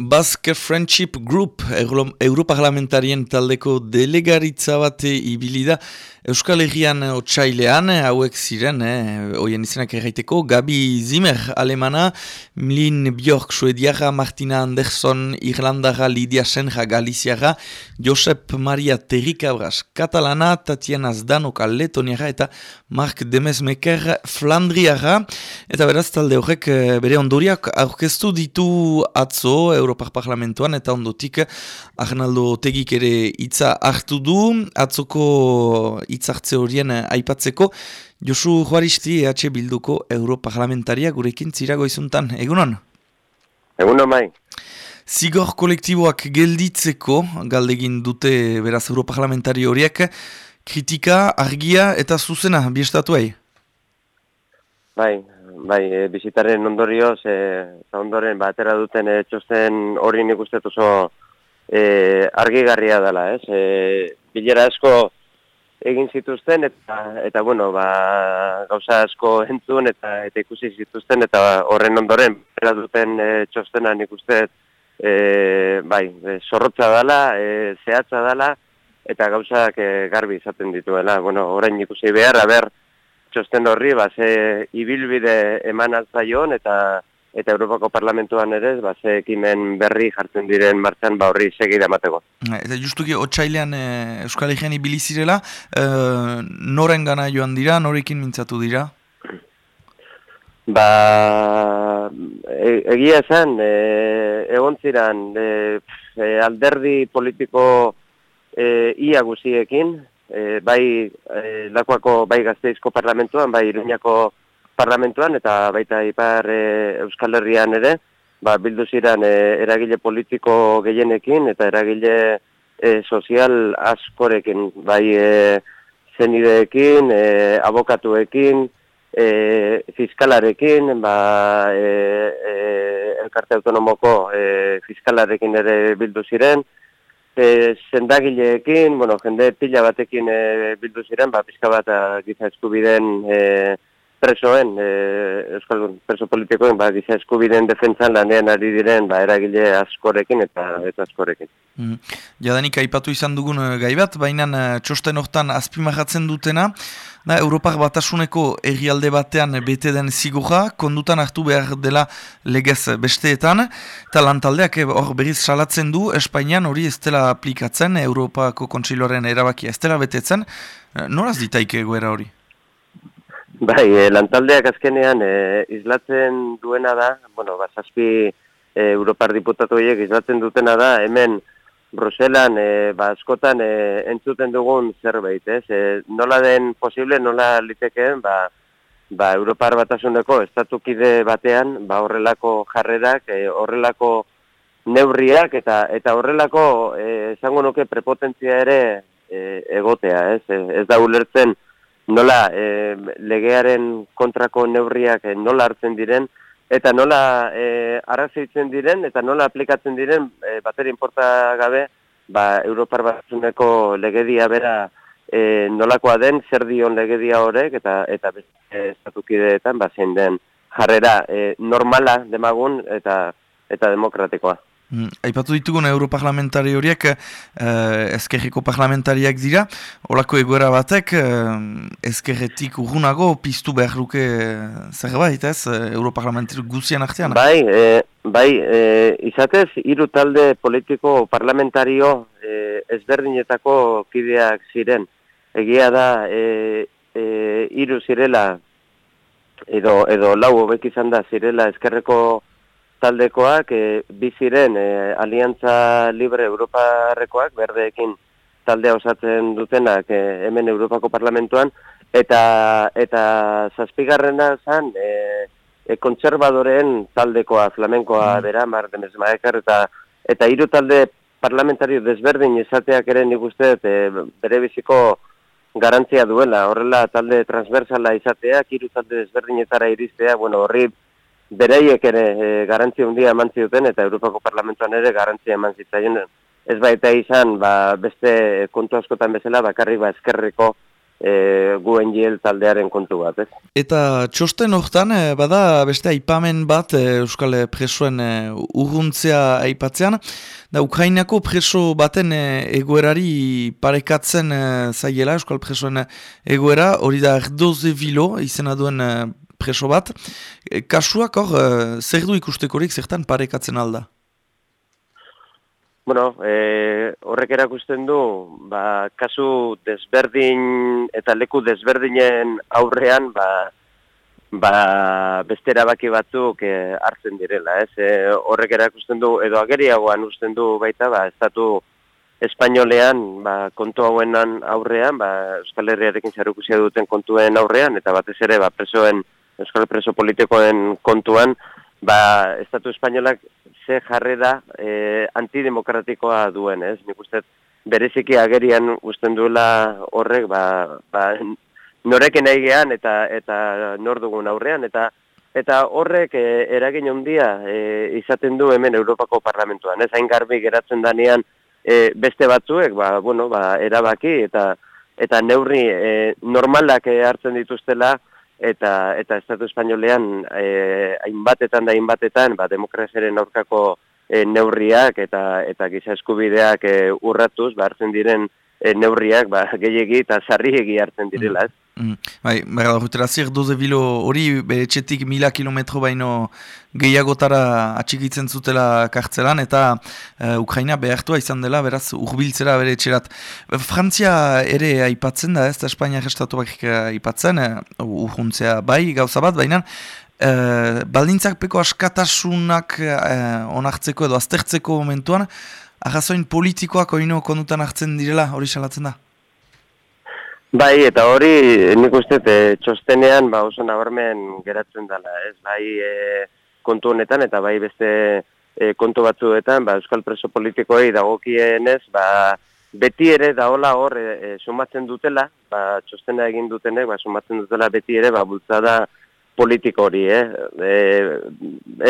Basque Friendship Group Europarlamentarien taldeko delegaritza bate ibilida Euskal Herrian otxailean, hauek ziren, eh, izenak erraiteko, Gabi Zimmer alemana, Mlin Bjork suediaga, Martina Anderson Irlandara, Lidia Senja Galiziaga, Josep Maria Terrikabras katalana, Tatiana Zdanok letoniaga eta Mark Demesmeker flandriaga, eta beraz talde horrek eh, bere ondoriak aurkeztu ditu atzo Europar Parlamentuan eta ondotik Arnaldo Tegik ere hitza hartu du, atzoko hitzartze horien aipatzeko. Josu Juaristi EH Bilduko Europarlamentaria gurekin zirago izuntan. Egunon? Egunon mai. Zigor kolektiboak gelditzeko, galdegin dute beraz Europarlamentari horiek, kritika, argia eta zuzena, biestatu hai? Bai, bai, e, bizitaren ondorioz, e, ondoren batera duten e, txosten hori nik uste oso e, argigarria dela, ez? E, bilera asko egin zituzten eta eta bueno, ba, gauza asko entzun eta eta ikusi zituzten eta horren ondoren bera duten e, txostena nik uste e, bai, e, zorrotza dela, e, zehatza dela eta gauzak e, garbi izaten dituela. Bueno, orain ikusi behar, aber txosten horri, ba, ze ibilbide eman altzaion eta eta Europako Parlamentuan ere, ba, ze ekimen berri jartzen diren martxan ba horri segida emateko. Eta justuki, otxailean e, Euskal Herrian ibilizirela, e, noren gana joan dira, norekin mintzatu dira? Ba, e, egia esan, e, egon ziren, e, e, alderdi politiko e, ia guziekin, e, bai e, lakoako bai gazteizko parlamentuan, bai iruñako parlamentuan eta baita ipar e, Euskal Herrian ere, ba, bildu ziren e, eragile politiko gehienekin eta eragile e, sozial askorekin, bai e, zenideekin, e, abokatuekin, e, fiskalarekin, ba, e, e, elkarte autonomoko e, fiskalarekin ere bildu ziren, e, zendagileekin, bueno, jende pila batekin e, bildu ziren, ba, pizka bat giza eskubiden e, presoen, e, euskal preso politikoen, ba, giza eskubiden defentzan lanean ari diren, ba, eragile askorekin eta eta askorekin. Mm. Jadanik aipatu izan dugun uh, gai bat, baina uh, txosten hortan azpimahatzen dutena, da, Europak batasuneko errialde batean bete den zigorra, kondutan hartu behar dela legez besteetan, eta lantaldeak hor berriz salatzen du, Espainian hori ez dela aplikatzen, Europako kontsiloren erabakia ez dela betetzen, noraz ditaike goera hori? Bai, e, lantaldeak azkenean e, islatzen duena da, bueno, bazazpi e, Europar diputatu horiek islatzen dutena da, hemen Bruselan, e, ba, askotan e, entzuten dugun zerbait, ez? E, nola den posible, nola litekeen, ba, ba, Europar batasuneko estatukide batean, ba, horrelako jarrerak, e, horrelako neurriak, eta eta horrelako, esango nuke, prepotentzia ere e, egotea, ez? E, ez da ulertzen, nola e, legearen kontrako neurriak e, nola hartzen diren, eta nola e, arrazeitzen diren, eta nola aplikatzen diren, e, bateri inporta gabe, ba, Europar batzuneko legedia bera e, nolakoa den, zer dion legedia horrek, eta eta beste estatukideetan, ba, zein den jarrera e, normala demagun, eta eta demokratikoa. Mm, aipatu ditugun europarlamentari horiek eh, ezkerreko parlamentariak dira, olako egoera batek eh, ezkerretik urgunago piztu behar luke eh, zerbait ez, eh, europarlamentari guzien artean? Bai, e, bai e, izatez, hiru talde politiko parlamentario e, ezberdinetako kideak ziren. Egia da, e, e, iru zirela, edo, edo lau hobek izan da zirela ezkerreko taldekoak e, biziren e, Aliantza Libre Europarrekoak, berdeekin taldea osatzen dutenak e, hemen Europako Parlamentuan, eta eta zazpigarrena zan e, e, kontserbadoren taldekoa, flamenkoa mm. bera, mar demezmaekar, eta eta hiru talde parlamentario desberdin izateak ere nik uste e, bere biziko garantzia duela, horrela talde transversala izateak, hiru talde desberdinetara iristea, bueno, horri bereiek ere e, garantzia handia eman zuten eta Europako Parlamentuan ere garantzia eman zitzaien. Ez baita izan ba, beste kontu askotan bezala bakarri ba eskerreko e, guen jiel taldearen kontu bat, ez? Eta txosten hortan, e, bada beste aipamen bat Euskal Presoen urruntzea aipatzean, da Ukrainako preso baten egoerari parekatzen zaiela Euskal Presoen egoera, hori da erdoze bilo izena duen preso bat. E, kasuak hor, e, zer du ikustekorik zertan parekatzen alda? Bueno, e, horrek erakusten du, ba, kasu desberdin eta leku desberdinen aurrean, ba, ba, beste erabaki batzuk e, hartzen direla, ez? E, horrek erakusten du, edo ageriagoan usten du baita, ba, estatu espainolean, ba, kontu hauenan aurrean, ba, Euskal Herriarekin zarukusia duten kontuen aurrean, eta batez ere, ba, presoen, Euskal Preso politikoen kontuan, ba, estatu espainolak ze jarre da e, antidemokratikoa duen, ez? Nik uste bereziki agerian usten duela horrek, ba, ba, noreken gehan eta, eta nor dugun aurrean, eta eta horrek e, eragin handia e, izaten du hemen Europako Parlamentuan, ez? Hain garbi geratzen danean e, beste batzuek, ba, bueno, ba, erabaki eta eta neurri e, normalak hartzen dituztela, eta eta estatu espainolean eh hainbatetan da hainbatetan ba demokraziaren aurkako e, neurriak eta eta giza eskubideak e, urratuz ba hartzen diren e, neurriak ba gehiegi eta sarriegi hartzen direla, ez? Mm. Bai, bera da, zer doze bilo hori bere txetik mila kilometro baino gehiagotara atxikitzen zutela kartzelan eta uh, Ukraina behartua izan dela, beraz, urbiltzera bere txerat. Frantzia ere aipatzen da, ez da Espainia gestatuak aipatzen, uh, urhuntzea bai, gauza bat, baina uh, baldintzak peko askatasunak uh, onartzeko edo aztertzeko momentuan, ahazoin politikoak oino konutan hartzen direla, hori salatzen da? Bai, eta hori nik uste e, txostenean ba, oso nabarmen geratzen dela, ez? Bai e, kontu honetan eta bai beste e, kontu batzuetan, ba, euskal preso politikoei dagokienez, ba, beti ere daola hor e, e, sumatzen dutela, ba, txostena egin dutenek, ba, sumatzen dutela beti ere, ba, bultzada politiko hori, eh? E,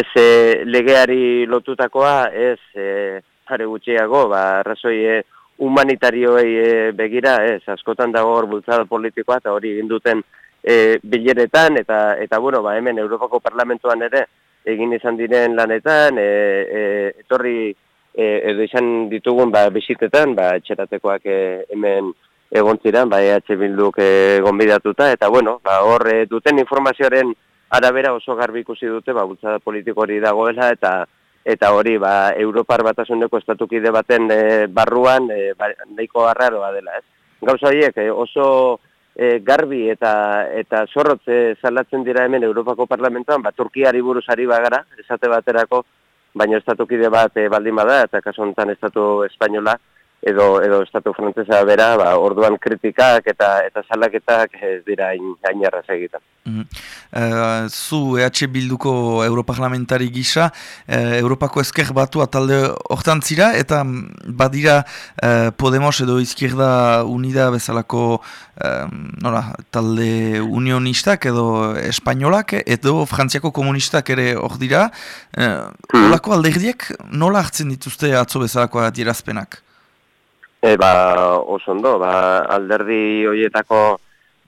ez e, legeari lotutakoa, ez e, jare gutxiago, ba, razoi, e, humanitarioei e, begira, ez, askotan dago hor bultzada politikoa eta hori egin duten e, bileretan eta eta bueno, ba, hemen Europako Parlamentuan ere egin izan diren lanetan, e, e, etorri e, edo izan ditugun ba, bisitetan, ba, etxeratekoak e, hemen egon ziren, ba, EH Bilduk e, gonbidatuta, eta bueno, ba, hor e, duten informazioaren arabera oso garbi ikusi dute, ba, bultzada politiko hori dagoela, eta eta hori ba, Europar batasuneko estatukide baten e, barruan e, ba, nahiko arraroa dela, ez? Gauza horiek e, oso e, garbi eta eta zorrotze salatzen dira hemen Europako Parlamentuan, ba, Turkiari buruzari bagara, esate baterako, baina estatukide bat e, baldin bada, eta kasu honetan estatu espainola, edo edo estatu frantsesa bera, ba, orduan kritikak eta eta salaketak ez dira hain erraz egiten. Mm zu EH Bilduko Europarlamentari gisa, uh, Europako ezker batu atalde hortan zira, eta badira uh, Podemos edo Izquierda Unida bezalako uh, talde unionistak edo espainolak, edo frantziako komunistak ere hor dira. Uh, mm. Olako alderdiek nola hartzen dituzte atzo bezalako adierazpenak? E, ba, oso ondo, ba, alderdi horietako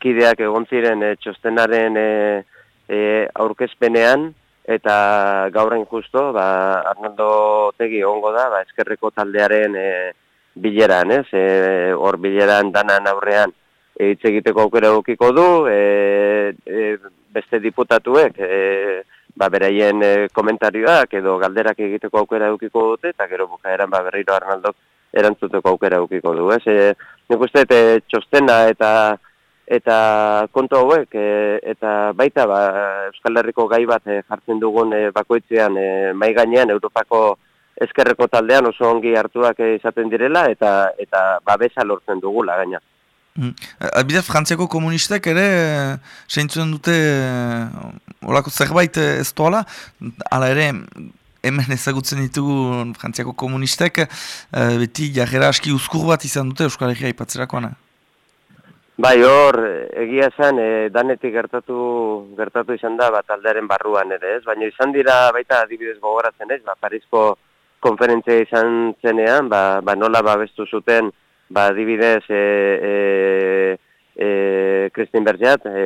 kideak egon ziren e, txostenaren e, e, aurkezpenean, eta gaurain justo, ba, Arnaldo Tegi ongo da, ba, eskerreko taldearen e, bileran, ez? E, hor bileran danan aurrean hitz egiteko aukera dukiko du, e, e, beste diputatuek, e, ba, beraien e, komentarioak edo galderak egiteko aukera dukiko dute, eta gero bukaeran ba, berriro Arnaldok erantzuteko aukera ukiko du, ez? E, nik uste e, txostena eta eta kontu hauek e, eta baita ba, Euskal Herriko gai bat e, jartzen dugun e, bakoitzean e, mai gainean Europako eskerreko taldean oso ongi hartuak izaten direla eta eta babesa lortzen dugula gaina. Mm. Albide, Frantziako komunistek ere seintzuen dute olako zerbait ez toala, ala ere hemen ezagutzen ditugu frantziako komunistek, uh, beti jarrera aski uzkur bat izan dute Euskal Herria ipatzerakoan. Bai, hor, egia zen, e, danetik gertatu gertatu izan da, bat aldearen barruan ere, ez? Baina izan dira, baita adibidez gogoratzen, ez? Ba, Parizko konferentzia izan zenean, ba, ba nola babestu zuten, ba, adibidez, e, e, e, Kristin Berziat, e,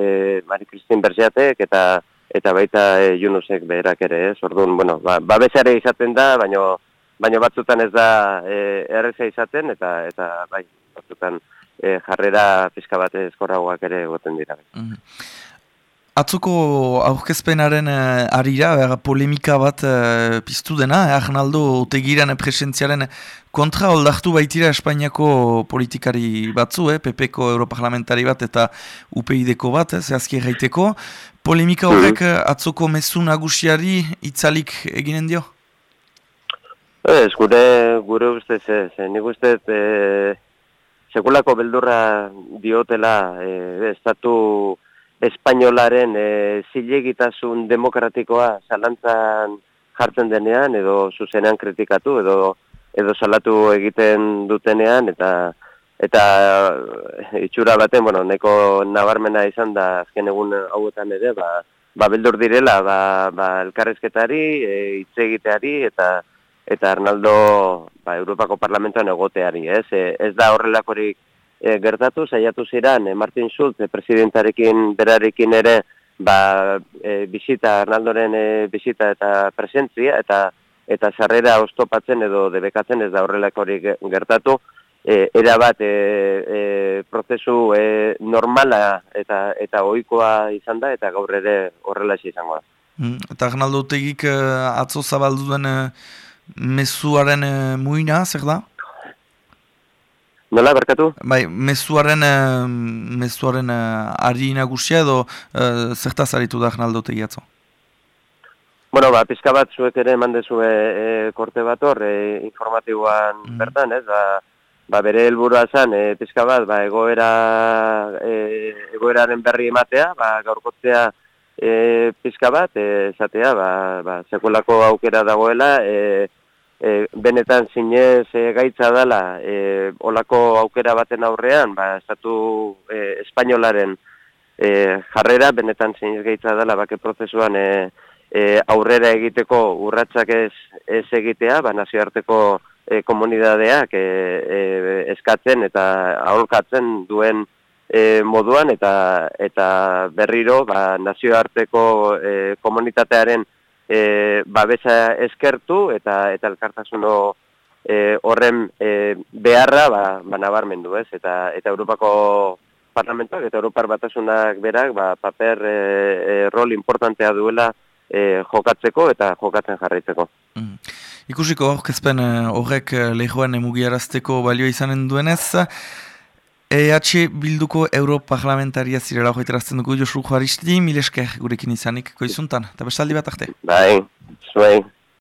e, Mari Kristin Berziatek eta eta baita e, Junusek berak ere, ez? Orduan, bueno, ba, babesare izaten da, baino baino batzutan ez da e, erreza izaten eta eta bai, batzutan e, jarrera pizka bat eskorragoak ere egoten dira. Mm Atzoko aurkezpenaren uh, arira, er, polemika bat uh, piztu dena, eh, Arnaldo Otegiran presentziaren kontra oldartu baitira Espainiako politikari batzu, eh, PP-ko Europarlamentari bat eta UPI-deko bat, eh, zehazki erraiteko. Polemika horrek mm atzoko mezu nagusiari itzalik eginen dio? Ez, gure, gure ustez, ez, nik ustez, e, sekulako beldurra diotela, e, estatu espainolaren e, zilegitasun demokratikoa zalantzan jartzen denean edo zuzenean kritikatu edo edo salatu egiten dutenean eta eta e, itxura baten, bueno, neko nabarmena izan da azken egun hauetan ere, ba, ba beldur direla, ba, ba elkarrezketari, e, egiteari eta eta Arnaldo ba, Europako Parlamentoan egoteari, ez? E, ez da horrelakorik e, gertatu, saiatu ziren e, Martin Schultz e, presidentariekin berarekin ere ba, e, bisita, Arnaldoren e, bisita eta presentzia eta eta sarrera ostopatzen edo debekatzen ez da horrelakorik gertatu, e, era bat e, e, prozesu e, normala eta eta ohikoa izan da eta gaur ere horrela izango da. Mm, eta Arnaldo Tegik atzo zabaldu duen mezuaren muina, zer da? Nola, berkatu? Bai, mezuaren, mezuaren uh, ari nagusia edo uh, zertaz aritu da Arnaldo tegiatzo? Bueno, ba, pizka bat zuek ere eman dezue e, korte bat hor, e, informatiboan mm. bertan, ez? Ba, ba, bere helburua zen, e, pizka bat, ba, egoera, e, egoeraren berri ematea, ba, gaurkotzea e, pizka bat, e, esatea, ba, ba, sekulako aukera dagoela, e, e, benetan zinez e, gaitza dela e, olako aukera baten aurrean, ba, estatu e, espainolaren e, jarrera, benetan zinez gaitza dela bake prozesuan e, e, aurrera egiteko urratsak ez, ez egitea, ba, nazioarteko e, komunidadeak e, e, eskatzen eta aholkatzen duen e, moduan eta eta berriro ba, nazioarteko e, komunitatearen e, babesa eskertu eta eta elkartasuno e, horren e, beharra ba, ba nabarmendu, ez? Eta eta Europako Parlamentoak eta Europar Batasunak berak ba, paper e, e, rol importantea duela e, jokatzeko eta jokatzen jarraitzeko. Mm. Ikusiko horkezpen horrek lehoan emugiarazteko balio izanen duenez, EH bilduko Europarlamentaria zirela hoiterazten dugu Josu Juaristi, milesker gurekin izanik koizuntan, eta bestaldi bat arte. Bai, zuei.